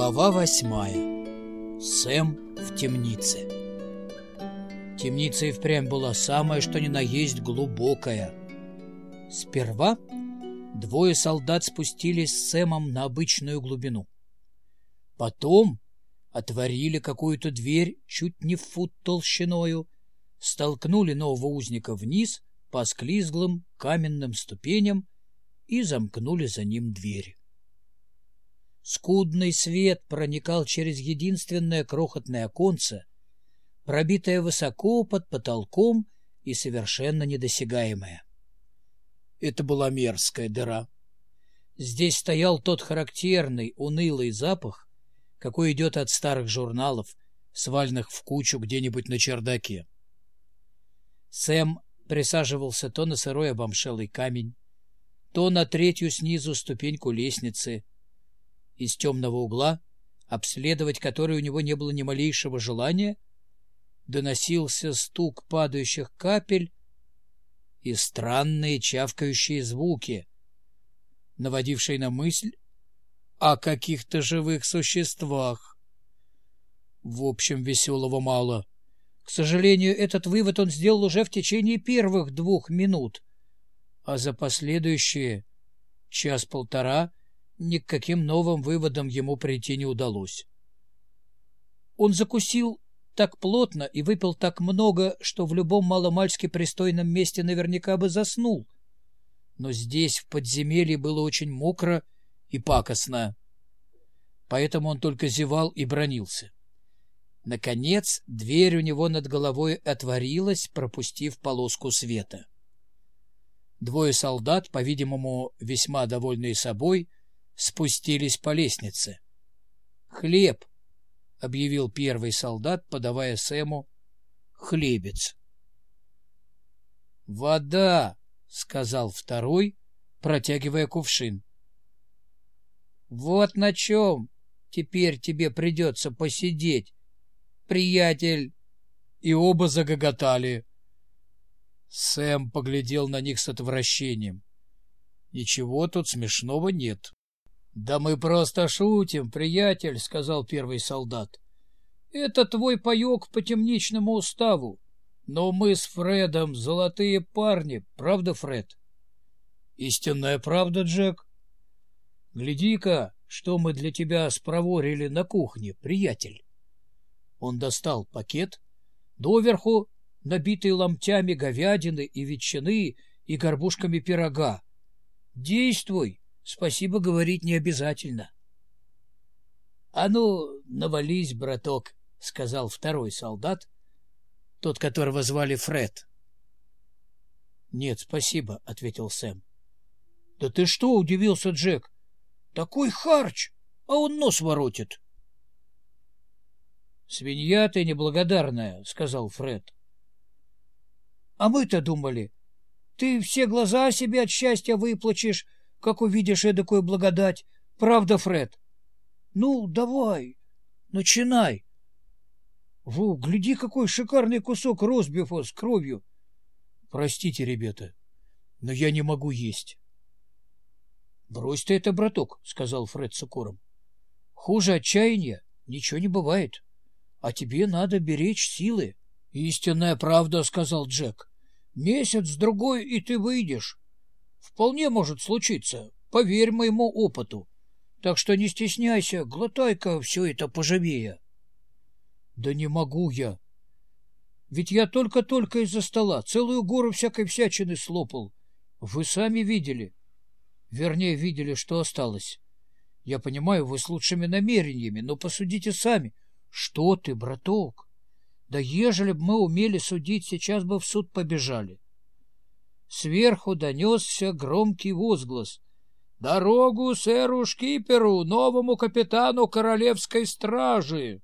Глава восьмая. Сэм в темнице. Темница и впрямь была самая, что ни на есть, глубокая. Сперва двое солдат спустились с Сэмом на обычную глубину. Потом отворили какую-то дверь чуть не в фут толщиною, столкнули нового узника вниз по склизглым каменным ступеням и замкнули за ним дверь. Скудный свет проникал через единственное крохотное оконце, пробитое высоко под потолком и совершенно недосягаемое. Это была мерзкая дыра. Здесь стоял тот характерный, унылый запах, какой идет от старых журналов, свальных в кучу где-нибудь на чердаке. Сэм присаживался то на сырой обомшелый камень, то на третью снизу ступеньку лестницы, из темного угла, обследовать который у него не было ни малейшего желания, доносился стук падающих капель и странные чавкающие звуки, наводившие на мысль о каких-то живых существах. В общем, веселого мало. К сожалению, этот вывод он сделал уже в течение первых двух минут, а за последующие час-полтора ни к каким новым выводам ему прийти не удалось. Он закусил так плотно и выпил так много, что в любом маломальски пристойном месте наверняка бы заснул. Но здесь, в подземелье, было очень мокро и пакостно. Поэтому он только зевал и бронился. Наконец, дверь у него над головой отворилась, пропустив полоску света. Двое солдат, по-видимому, весьма довольные собой, — спустились по лестнице. «Хлеб!» — объявил первый солдат, подавая Сэму хлебец. «Вода!» — сказал второй, протягивая кувшин. «Вот на чем теперь тебе придется посидеть, приятель!» И оба загоготали. Сэм поглядел на них с отвращением. Ничего тут смешного нет. — Да мы просто шутим, приятель, — сказал первый солдат. — Это твой паек по темничному уставу. Но мы с Фредом золотые парни, правда, Фред? — Истинная правда, Джек. — Гляди-ка, что мы для тебя спроворили на кухне, приятель. Он достал пакет, доверху набитый ломтями говядины и ветчины и горбушками пирога. — Действуй! Спасибо говорить не обязательно. — А ну, навались, браток, — сказал второй солдат, тот, которого звали Фред. — Нет, спасибо, — ответил Сэм. — Да ты что, — удивился Джек. — Такой харч, а он нос воротит. — Свинья ты неблагодарная, — сказал Фред. — А мы-то думали, ты все глаза себе от счастья выплачешь, как увидишь эдакую благодать. Правда, Фред? Ну, давай, начинай. Во, гляди, какой шикарный кусок ростбифа с кровью. Простите, ребята, но я не могу есть. Брось ты это, браток, сказал Фред с укором. Хуже отчаяния ничего не бывает. А тебе надо беречь силы. Истинная правда, сказал Джек. Месяц-другой, и ты выйдешь. Вполне может случиться, поверь моему опыту. Так что не стесняйся, глотай-ка все это поживее. Да не могу я. Ведь я только-только из-за стола целую гору всякой всячины слопал. Вы сами видели. Вернее, видели, что осталось. Я понимаю, вы с лучшими намерениями, но посудите сами. Что ты, браток? Да ежели б мы умели судить, сейчас бы в суд побежали. Сверху донесся громкий возглас. «Дорогу сэру Шкиперу, новому капитану королевской стражи!»